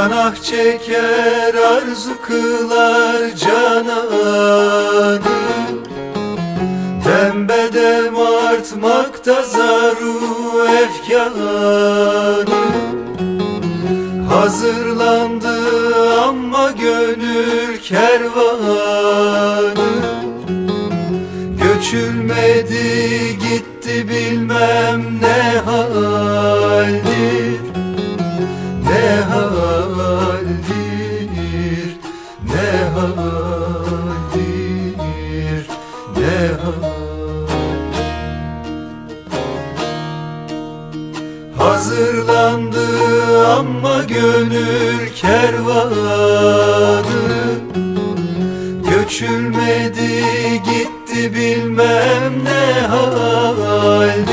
Canah çeker arzu kılar cananı. Dembedem artmakta zaru efkanı. Hazırlandı ama gönül kervanı. Göçülmedi haldir Hazırlandı ama gönül kervanı. Göçülmedi gitti bilmem ne haldir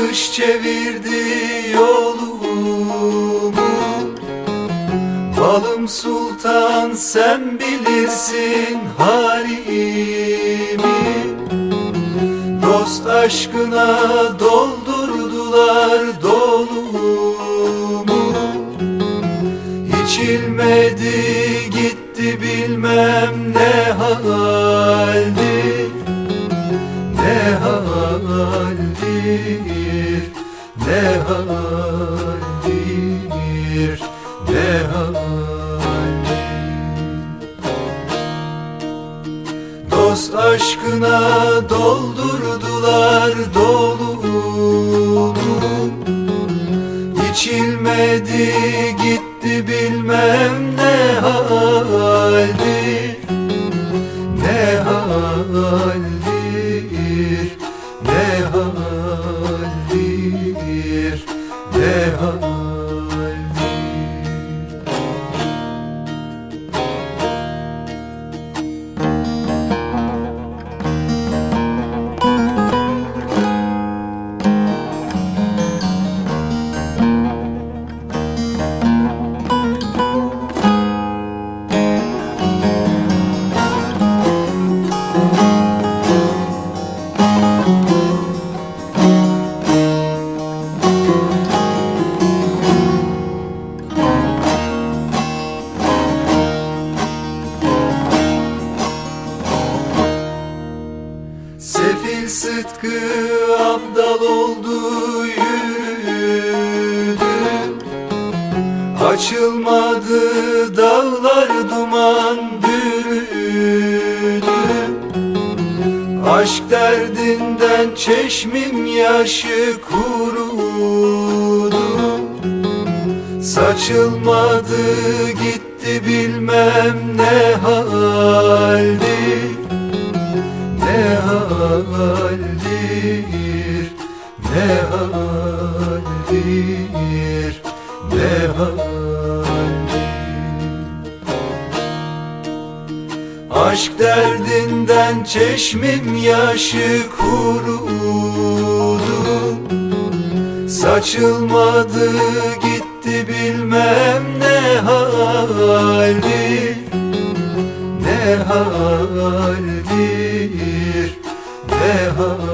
kış çevirdi yolumu. Balım sultan sen bilirsin halimi. Dost aşkına doldurdular dolumu. İçilmedi gitti bilmem ne haldir ne haldir, ne haldir, ne haldir Dost aşkına doldurdular dolumu İçilmedi gitti bilmem ne haldir Ne Sefil Sıtkı abdal oldu yürüdü. Açılmadı dağlar duman bürüdü. Aşk derdinden çeşmim yaşı kurudu. Saçılmadı gitti bilmem ne haldir ne haldir, ne haldir, ne haldir. Aşk derdinden çeşmim yaşı kurudu. Saçılmadı gitti bilmem ne haldir ne haldir, ne